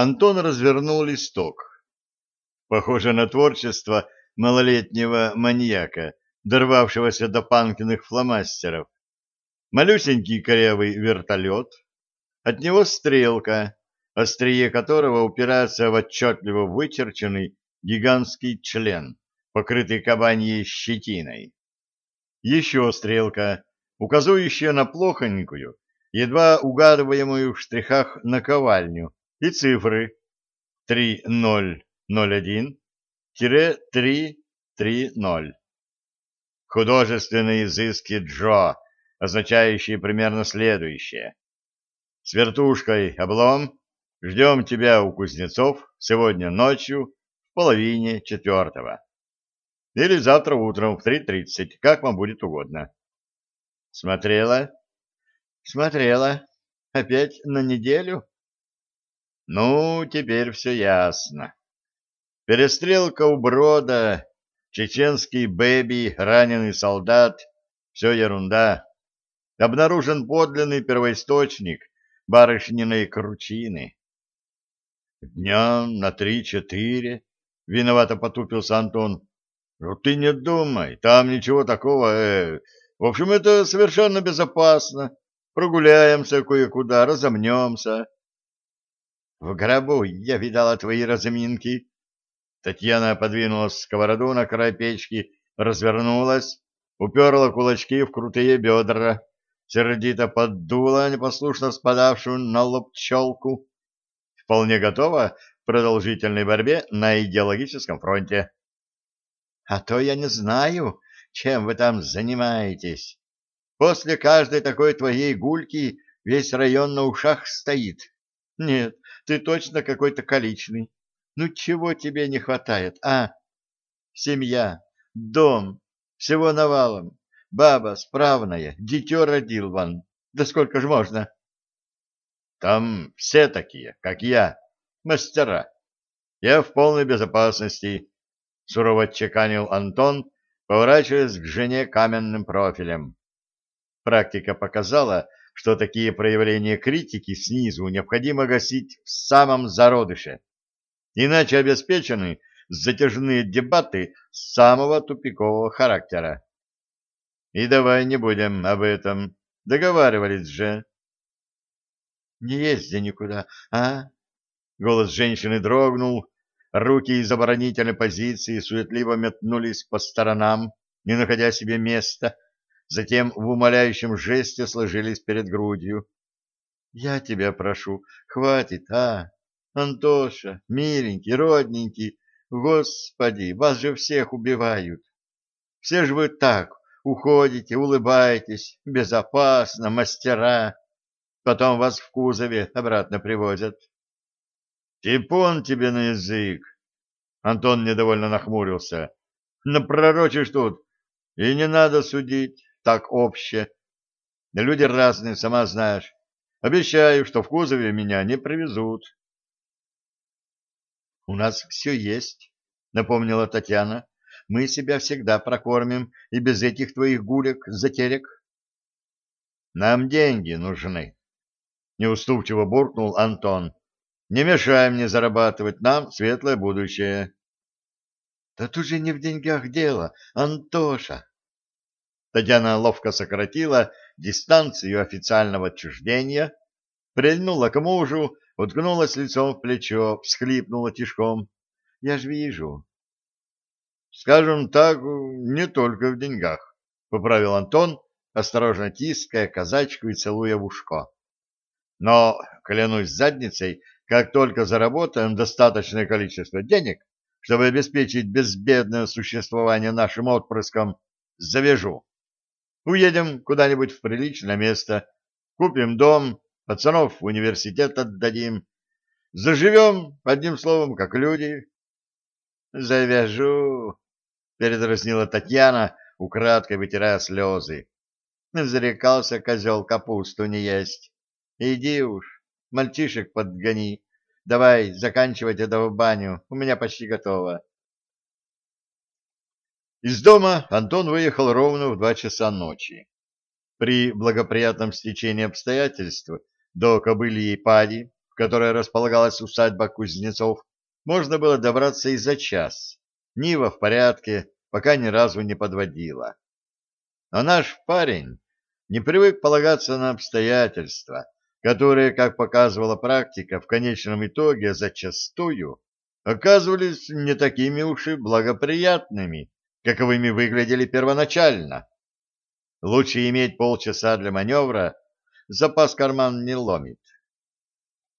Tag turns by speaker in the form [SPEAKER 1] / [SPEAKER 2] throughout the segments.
[SPEAKER 1] Антон развернул листок. Похоже на творчество малолетнего маньяка, дорвавшегося до панкиных фломастеров. Малюсенький корявый вертолет, от него стрелка, острие которого упирается в отчетливо вычерченный гигантский член, покрытый кабаньей щетиной. Еще стрелка, указывающая на плохонькую, едва угадываемую в штрихах наковальню, и цифры 3001-330. Художественные изыски Джо, означающие примерно следующее. С вертушкой облом, ждем тебя у кузнецов сегодня ночью в половине четвертого. Или завтра утром в 3.30, как вам будет угодно. Смотрела? Смотрела. Опять на неделю? Ну, теперь все ясно. Перестрелка у брода, чеченский бэби, раненый солдат — все ерунда. Обнаружен подлинный первоисточник барышниной кручины. Дня на три-четыре, — виновато потупился Антон. Ну, ты не думай, там ничего такого. Э, в общем, это совершенно безопасно. Прогуляемся кое-куда, разомнемся. В гробу я видала твои разминки. Татьяна подвинула сковороду на край печки, развернулась, уперла кулачки в крутые бедра, сердито поддула непослушно спадавшую на лоб челку. Вполне готова к продолжительной борьбе на идеологическом фронте. — А то я не знаю, чем вы там занимаетесь. После каждой такой твоей гульки весь район на ушах стоит. Нет, ты точно какой-то количный. Ну чего тебе не хватает, а? Семья, дом, всего навалом. Баба справная, дитё родил вон. Да сколько же можно? Там все такие, как я, мастера. Я в полной безопасности, — сурово отчеканил Антон, поворачиваясь к жене каменным профилем. Практика показала, что такие проявления критики снизу необходимо гасить в самом зародыше, иначе обеспечены затяжные дебаты самого тупикового характера. И давай не будем об этом, договаривались же. Не езди никуда, а? Голос женщины дрогнул, руки из оборонительной позиции суетливо метнулись по сторонам, не находя себе места затем в умоляющем жесте сложились перед грудью. — Я тебя прошу, хватит, а? Антоша, миленький, родненький, господи, вас же всех убивают. Все же вы так уходите, улыбаетесь, безопасно, мастера. Потом вас в кузове обратно привозят. — Типон тебе на язык! Антон недовольно нахмурился. — Напророчишь тут, и не надо судить так обще. Люди разные, сама знаешь. Обещаю, что в кузове меня не привезут. — У нас все есть, — напомнила Татьяна. — Мы себя всегда прокормим и без этих твоих гулек, затерек. — Нам деньги нужны, — неуступчиво буркнул Антон. — Не мешай мне зарабатывать, нам светлое будущее. — Да тут же не в деньгах дело, Антоша. Татьяна ловко сократила дистанцию официального отчуждения, прильнула к мужу, уткнулась лицом в плечо, всхлипнула тишком. — Я ж вижу. — Скажем так, не только в деньгах, — поправил Антон, осторожно тиская казачку и целуя в ушко. — Но, клянусь задницей, как только заработаем достаточное количество денег, чтобы обеспечить безбедное существование нашим отпрыскам, завяжу. Уедем куда-нибудь в приличное место, купим дом, пацанов в университет отдадим. Заживем, одним словом, как люди. — Завяжу, — передразнила Татьяна, украдкой вытирая слезы. Зарекался козел капусту не есть. Иди уж, мальчишек подгони. Давай, заканчивать это в баню, у меня почти готово. Из дома Антон выехал ровно в два часа ночи. При благоприятном стечении обстоятельств до Кобыльей Пади, в которой располагалась усадьба Кузнецов, можно было добраться и за час. Нива в порядке, пока ни разу не подводила. Но наш парень не привык полагаться на обстоятельства, которые, как показывала практика, в конечном итоге зачастую оказывались не такими уж и благоприятными, каковыми выглядели первоначально. Лучше иметь полчаса для маневра, запас карман не ломит.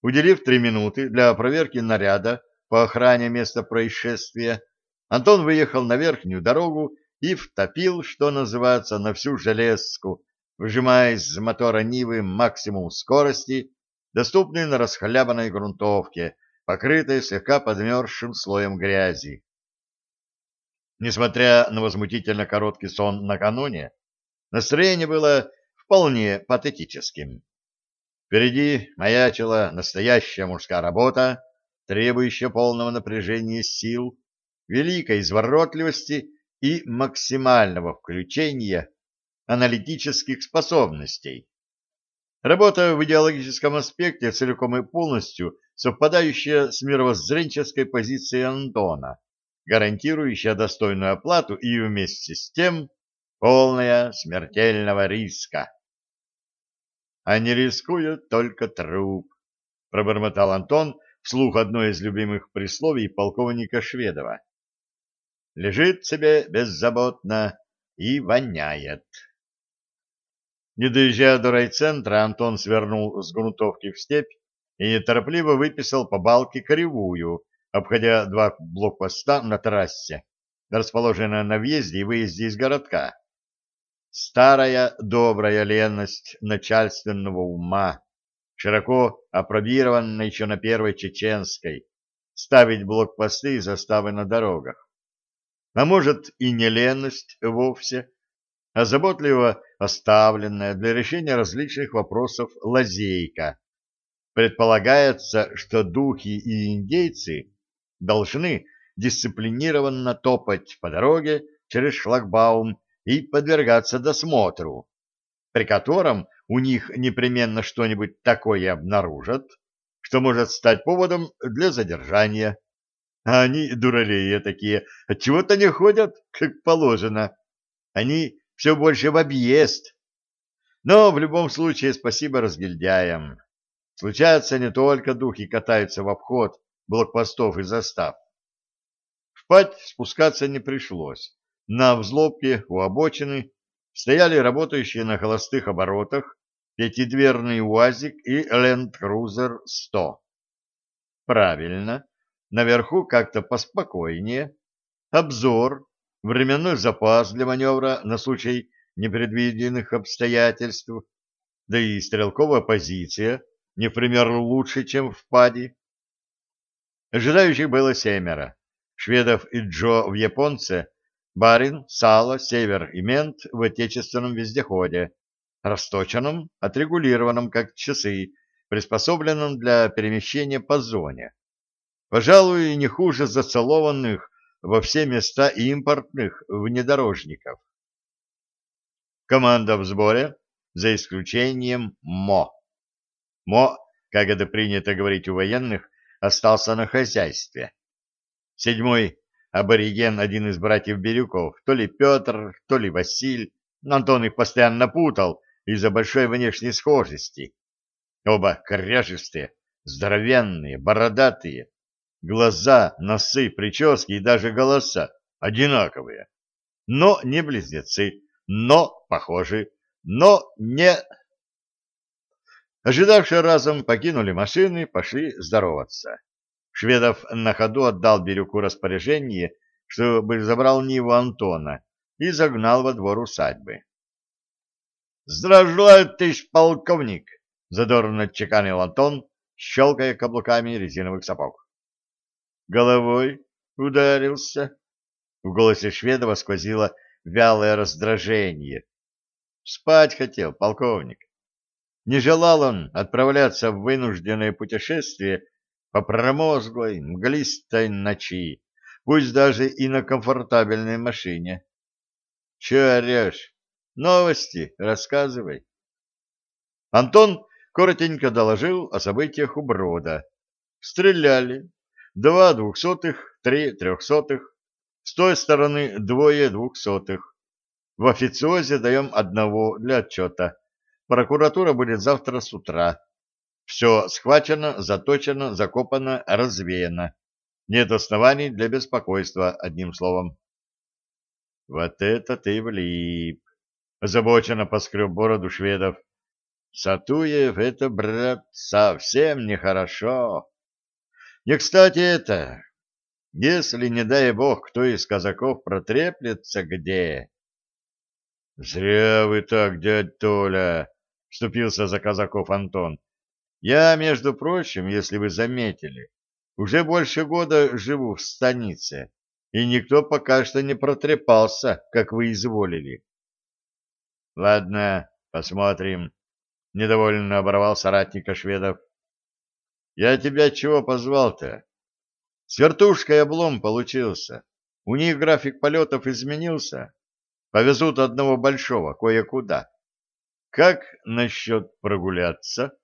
[SPEAKER 1] Уделив три минуты для проверки наряда по охране места происшествия, Антон выехал на верхнюю дорогу и втопил, что называется, на всю железку, выжимая из мотора Нивы максимум скорости, доступный на расхлябанной грунтовке, покрытой слегка подмерзшим слоем грязи. Несмотря на возмутительно короткий сон накануне, настроение было вполне патетическим. Впереди маячила настоящая мужская работа, требующая полного напряжения сил, великой изворотливости и максимального включения аналитических способностей. Работа в идеологическом аспекте целиком и полностью совпадающая с мировоззренческой позицией Антона, гарантирующая достойную оплату и вместе с тем полная смертельного риска. А не рискует только труп, пробормотал Антон вслух одно из любимых присловий полковника Шведова. Лежит себе беззаботно и воняет. Не доезжая до райцентра, Антон свернул с грунтовки в степь и неторопливо выписал по балке кривую, обходя два блокпоста на трассе, расположенная на въезде и выезде из городка. Старая добрая ленность начальственного ума, широко опробированная еще на первой чеченской, ставить блокпосты и заставы на дорогах. А может и не ленность вовсе, а заботливо оставленная для решения различных вопросов лазейка. Предполагается, что духи и индейцы должны дисциплинированно топать по дороге через шлагбаум и подвергаться досмотру, при котором у них непременно что-нибудь такое обнаружат, что может стать поводом для задержания. А они, дуралеи такие, отчего-то не ходят, как положено. Они все больше в объезд. Но в любом случае спасибо разгильдяям. Случается, не только духи катаются в обход блокпостов и застав. Спать спускаться не пришлось. На взлобке у обочины стояли работающие на холостых оборотах пятидверный УАЗик и Ленд-Крузер 100. Правильно, наверху как-то поспокойнее. Обзор временной запас для маневра на случай непредвиденных обстоятельств, да и стрелковая позиция не в пример лучше, чем в паде. Ожидающих было семеро. Шведов и Джо в японце, Барин, Сало, Север и Мент в отечественном вездеходе, расточенном, отрегулированном как часы, приспособленном для перемещения по зоне. Пожалуй, не хуже зацелованных во все места импортных внедорожников. Команда в сборе, за исключением МО. МО, как это принято говорить у военных, остался на хозяйстве. Седьмой абориген, один из братьев Бирюков, то ли Петр, то ли Василь, Антон их постоянно путал из-за большой внешней схожести. Оба кряжестые, здоровенные, бородатые, Глаза, носы, прически и даже голоса одинаковые. Но не близнецы, но похожи, но не... Ожидавшие разом покинули машины, пошли здороваться. Шведов на ходу отдал Бирюку распоряжение, чтобы забрал Ниву Антона и загнал во двор усадьбы. — Здравствуй, товарищ полковник! — задорно чеканил Антон, щелкая каблуками резиновых сапог головой ударился. В голосе Шведова сквозило вялое раздражение. Спать хотел полковник. Не желал он отправляться в вынужденное путешествие по промозглой, мглистой ночи, пусть даже и на комфортабельной машине. Че орешь? Новости рассказывай. Антон коротенько доложил о событиях у брода. Стреляли. Два двухсотых, три трехсотых. С той стороны двое двухсотых. В официозе даем одного для отчета. Прокуратура будет завтра с утра. Все схвачено, заточено, закопано, развеяно. Нет оснований для беспокойства, одним словом. Вот это ты влип! Озабоченно поскреб бороду шведов. Сатуев — это, брат, совсем нехорошо. Не кстати это, если, не дай бог, кто из казаков протреплется где. — Зря вы так, дядь Толя, — вступился за казаков Антон. — Я, между прочим, если вы заметили, уже больше года живу в станице, и никто пока что не протрепался, как вы изволили. — Ладно, посмотрим, — недовольно оборвал соратника шведов. — Я тебя чего позвал-то? С вертушкой облом получился. У них график полетов изменился. Повезут одного большого кое-куда. Как насчет прогуляться?